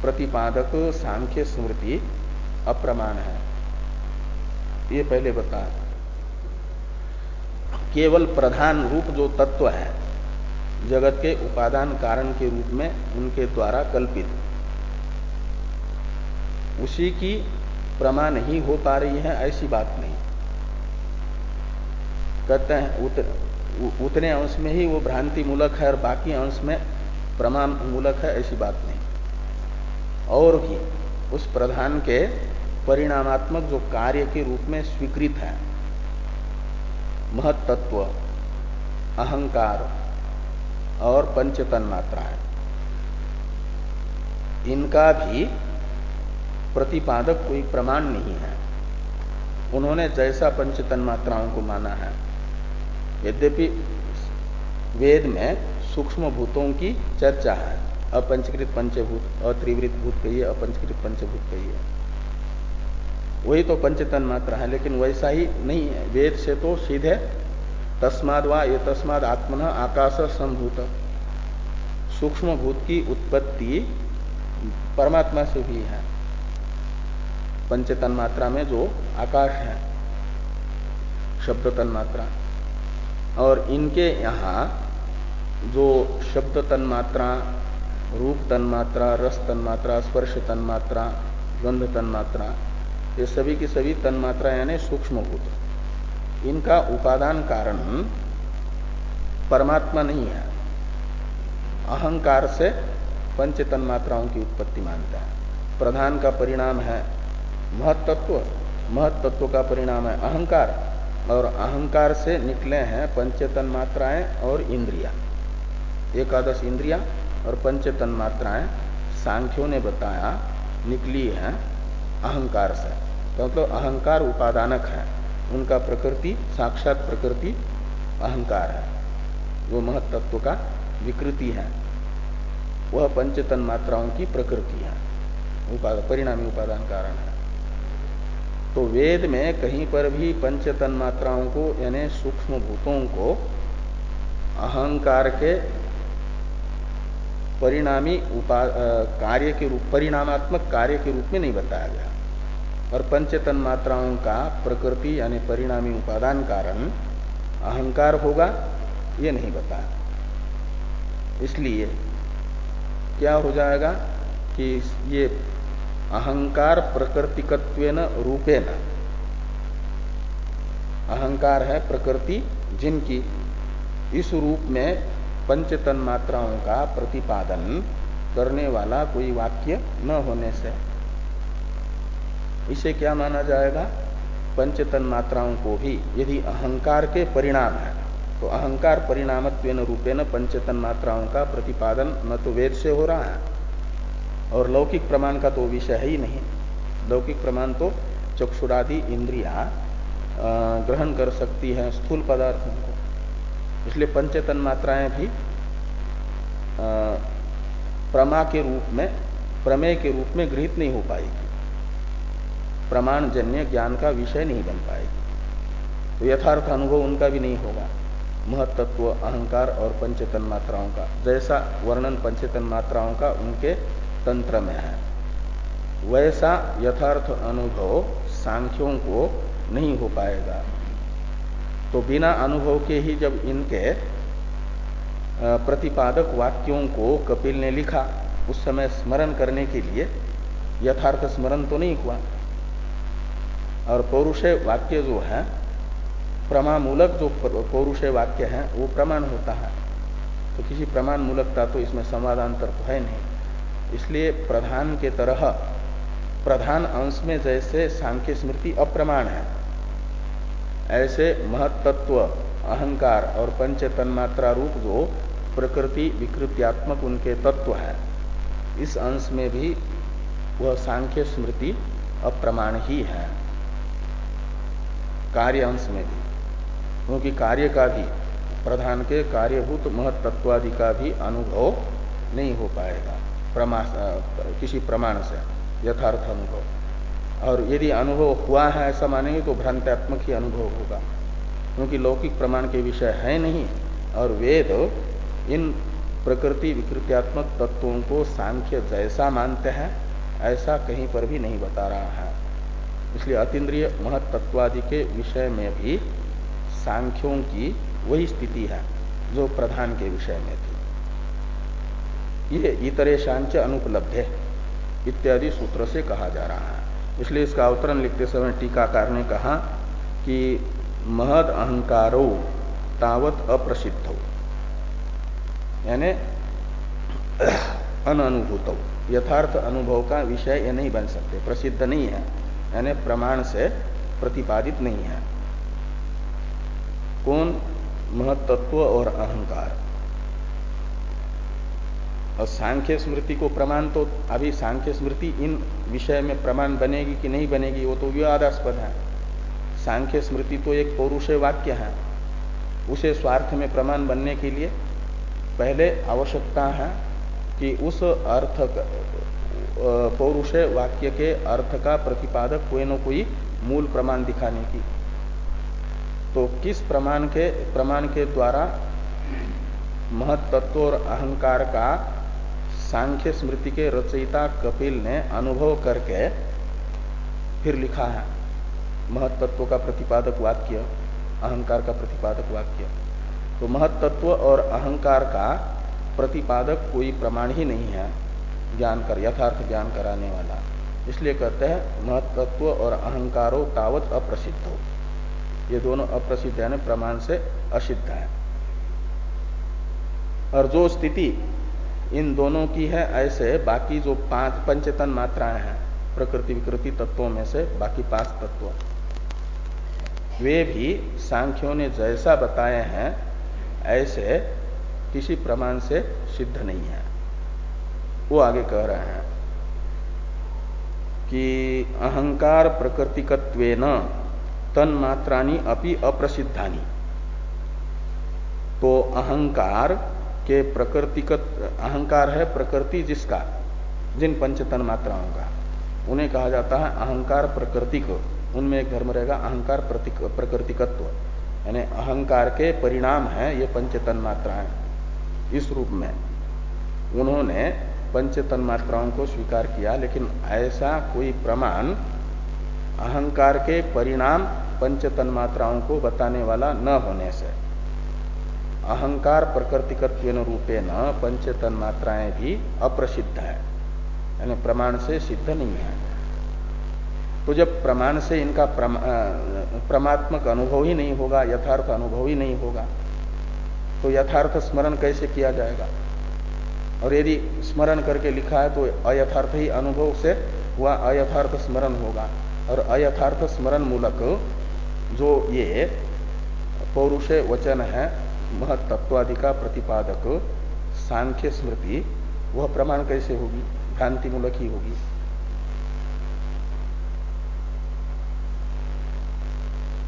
प्रतिपादक सांख्य स्मृति अप्रमाण है। ये पहले बता। केवल प्रधान रूप जो तत्व है जगत के उपादान कारण के रूप में उनके द्वारा कल्पित। उसी की प्रमाण ही हो पा रही है ऐसी बात नहीं। कहते हैं उत, उतने अंश में ही वो भ्रांति मूलक है और बाकी अंश में प्रमाण मूलक है ऐसी बात नहीं। और भी उस प्रधान के परिणामात्मक जो कार्य के रूप में स्वीकृत है महत्त्व अहंकार और पंचतन मात्रा है। इनका भी प्रतिपादक कोई प्रमाण नहीं है। उन्होंने जैसा पंचतन मात्राओं को माना है, यद्यपि वेद में सूक्ष्म भूतों की चर्चा है। अपंचकृत पंचभूत, अत्रिवृत भूत कहिए, अपंचकृत पंचभूत कहिए। वही तो पंचतन मात्रा है, लेकिन वैसा ही नहीं है। वेद से तो सीधे तस्माद वा ये तस्माद आत्मन आकाश संभूत सूक्ष्म भूत की उत्पत्ति परमात्मा से हुई है। पंचतन मात्रा में जो आकाश है शब्द तन मात्रा और इनके यहाँ जो शब्द तन मात्रा रूप तन मात्रा रस तन मात्रा स्पर्श तन मात्रा गंध तन मात्रा ये सभी की सभी तन मात्रा यानी सूक्ष्म भूत इनका उपादान कारण परमात्मा नहीं है। अहंकार से पंच तन मात्राओं की उत्पत्ति मानता है। प्रधान का परिणाम है महत्त्व। महत्त्व का परिणाम है अहंकार। और अहंकार से निकले हैं पंचतन मात्राएँ और इंद्रिया। एकादश इंद्रिया और पंचतन मात्राएँ सांख्यों ने बताया निकली है अहंकार से। तो मतलब अहंकार उपादानक है। उनका प्रकृति साक्षात प्रकृति अहंकार है। वो महत्त्व का विकृति है। वह पंचतन मात्राओं की प्रकृति है। उपाद, परिणामी उपादान कारण है। तो वेद में कहीं पर भी पंचतन मात्राओं को यानी सूक्ष्म भूतों को अहंकार के परिणामी उपा कार्य के रूप परिणामात्मक कार्य के रूप में नहीं बताया गया। और पंचतन मात्राओं का प्रकृति यानी परिणामी उपादान कारण अहंकार होगा, ये नहीं बताया इसलिए क्या हो जाएगा कि ये अहंकार प्रकृतिकत्व रूपेण। अहंकार है प्रकृति जिनकी इस रूप में पंचतन मात्राओं का प्रतिपादन करने वाला कोई वाक्य न होने से। इसे क्या माना जाएगा? पंचतन मात्राओं को भी यदि अहंकार के परिणाम है तो अहंकार परिणामत्व रूपेण पंचतन मात्राओं का प्रतिपादन न तो वेद से हो रहा है। और लौकिक प्रमाण का तो विषय है नहीं। लौकिक प्रमाण तो चक्षुरादि इंद्रिया ग्रहण कर सकती है स्थूल पदार्थों को। इसलिए पंचतन मात्राएँ भी प्रमा के रूप में, प्रमेय के रूप में गृहित नहीं हो पाएगी। प्रमाण जन्य ज्ञान का विषय नहीं बन पाएगी। तो यथार्थ अनुभव उनका भी नहीं होगा। महत्त्व अहंकार और पंचतन मात्राओं का, जैसा वर्णन पंचतन मात्राओं का उनके तंत्र में है, वैसा यथार्थ अनुभव सांख्यों को नहीं हो पाएगा। तो बिना अनुभव के ही जब इनके प्रतिपादक वाक्यों को कपिल ने लिखा, उस समय स्मरण करने के लिए यथार्थ स्मरण तो नहीं हुआ। और पौरुषे वाक्य जो है प्रमामूलक जो पौरुषे वाक्य है, वो प्रमाण होता है। तो किसी प्रमाण मूलकता तो इसमें समाधांतर तो है नहीं। इसलिए प्रधान के तरह, प्रधान अंश में जैसे सांख्य स्मृति अप्रमाण है, ऐसे महत्त्व अहंकार और पंच तन्मात्रा रूप जो प्रकृति विकृत्यात्मक उनके तत्व है, इस अंश में भी वह सांख्य स्मृति अप्रमाण ही है। कार्य अंश में भी। क्योंकि कार्य का भी, प्रधान के कार्यभूत महत्त्वादि का भी अनुभव नहीं हो पाएगा। प्रमा किसी प्रमाण से, यथार्थ अनुभव। और यदि अनुभव हुआ है ऐसा मानेंगे तो भ्रांत्यात्मक ही अनुभव होगा। क्योंकि लौकिक प्रमाण के विषय है नहीं, और वेद इन प्रकृति विकृत्यात्मक तत्वों को सांख्य जैसा मानते हैं, ऐसा कहीं पर भी नहीं बता रहा है। इसलिए अतीन्द्रिय महत्त्वादि के विषय में भी सांख्यों की वही स्थिति है, जो प्रधान के विषय में थी। ये इतरे शांच अनुपलब्ध है, इत्यादि सूत्र से कहा जा रहा है। इसलिए इसका अवतरण लिखते समय टीकाकार ने कहा कि महद अहंकारो तावत अप्रसिद्ध हो यानी अनुभूत यथार्थ अनुभव का विषय ये नहीं बन सकते, प्रसिद्ध नहीं है। यानी प्रमाण से प्रतिपादित नहीं है। कौन महत्त्व और अहंकार? और सांख्य स्मृति को प्रमाण तो अभी सांख्य स्मृति इन विषय में प्रमाण बनेगी कि नहीं बनेगी, वो तो विवादास्पद है। सांख्य स्मृति तो एक पौरुष वाक्य है। उसे स्वार्थ में प्रमाण बनने के लिए पहले आवश्यकता है कि उस अर्थ पौरुष वाक्य के अर्थ का प्रतिपादक कोई न कोई मूल प्रमाण दिखाने की। तो किस प्रमाण के प्रमाण के द्वारा महत्त्व और अहंकार का सांख्य स्मृति के रचयिता कपिल ने अनुभव करके फिर लिखा है महत्त्व का प्रतिपादक वाक्य, अहंकार का प्रतिपादक वाक्य। तो महत्त्व और अहंकार का प्रतिपादक कोई प्रमाण ही नहीं है। ज्ञान कर, यथार्थ ज्ञान कराने वाला। इसलिए कहते हैं महत्त्व और अहंकारो तावत अप्रसिद्ध हो। ये दोनों अप्रसिद्ध यानी प्रमाण से असिद्ध है। और जो स्थिति इन दोनों की है, ऐसे बाकी जो पाँच पंचतन मात्राएँ हैं, प्रकृति विकृति तत्वों में से बाकी पाँच तत्व। वे भी सांख्यों ने जैसा बताए हैं, ऐसे किसी प्रमाण से सिद्ध नहीं है। वो आगे कह रहे हैं कि अहंकार प्रकृतिकत्व तन मात्रानी अपि अप्रसिद्धानी। तो अहंकार के प्रकृतिगत अहंकार है प्रकृति जिसका, जिन पंचतन मात्राओं का। उन्हें कहा जाता है अहंकार प्रकृति को। उनमें एक धर्म रहेगा अहंकार प्रकृतिकत्व। यानी अहंकार के परिणाम है ये पंचतन मात्राएँ इस रूप में उन्होंने पंचतन मात्राओं को स्वीकार किया लेकिन ऐसा कोई प्रमाण अहंकार के परिणाम पंचतन मात्राओं को बताने वाला न होने से। अहंकार प्रकृतिकत्व रूपे न पंचतन मात्राएँ भी अप्रसिद्ध है। यानी प्रमाण से सिद्ध नहीं है। तो जब प्रमाण से इनका प्रमा, प्रमात्मक अनुभव ही नहीं होगा यथार्थ अनुभव ही नहीं होगा तो यथार्थ स्मरण कैसे किया जाएगा? और यदि स्मरण करके लिखा है तो अयथार्थ ही अनुभव से हुआ, अयथार्थ स्मरण होगा। और अयथार्थ स्मरण मूलक जो ये पौरुष वचन है महत्त्वादि का प्रतिपादक सांख्य स्मृति, वह प्रमाण कैसे होगी? भ्रांति मूलक ही होगी।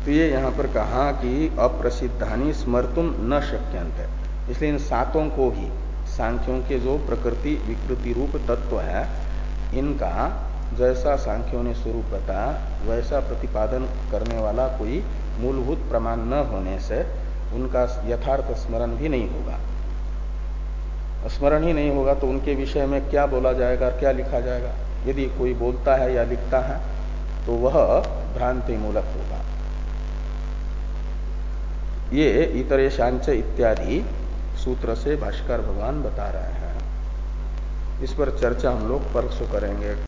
तो ये यहाँ पर कहा कि अप्रसिद्धानी स्मर्तुम न शक्यंत है इसलिए इन सातों को भी सांख्यों के जो प्रकृति विकृति रूप तत्व है, इनका जैसा सांख्यों ने स्वरूप बताया, वैसा प्रतिपादन करने वाला कोई मूलभूत प्रमाण न होने से उनका यथार्थ स्मरण भी नहीं होगा। स्मरण ही नहीं होगा तो उनके विषय में क्या बोला जाएगा और क्या लिखा जाएगा? यदि कोई बोलता है या लिखता है तो वह भ्रांति मूलक होगा। ये इतरे शांच इत्यादि सूत्र से भाष्कर भगवान बता रहे हैं। इस पर चर्चा हम लोग परसों करेंगे।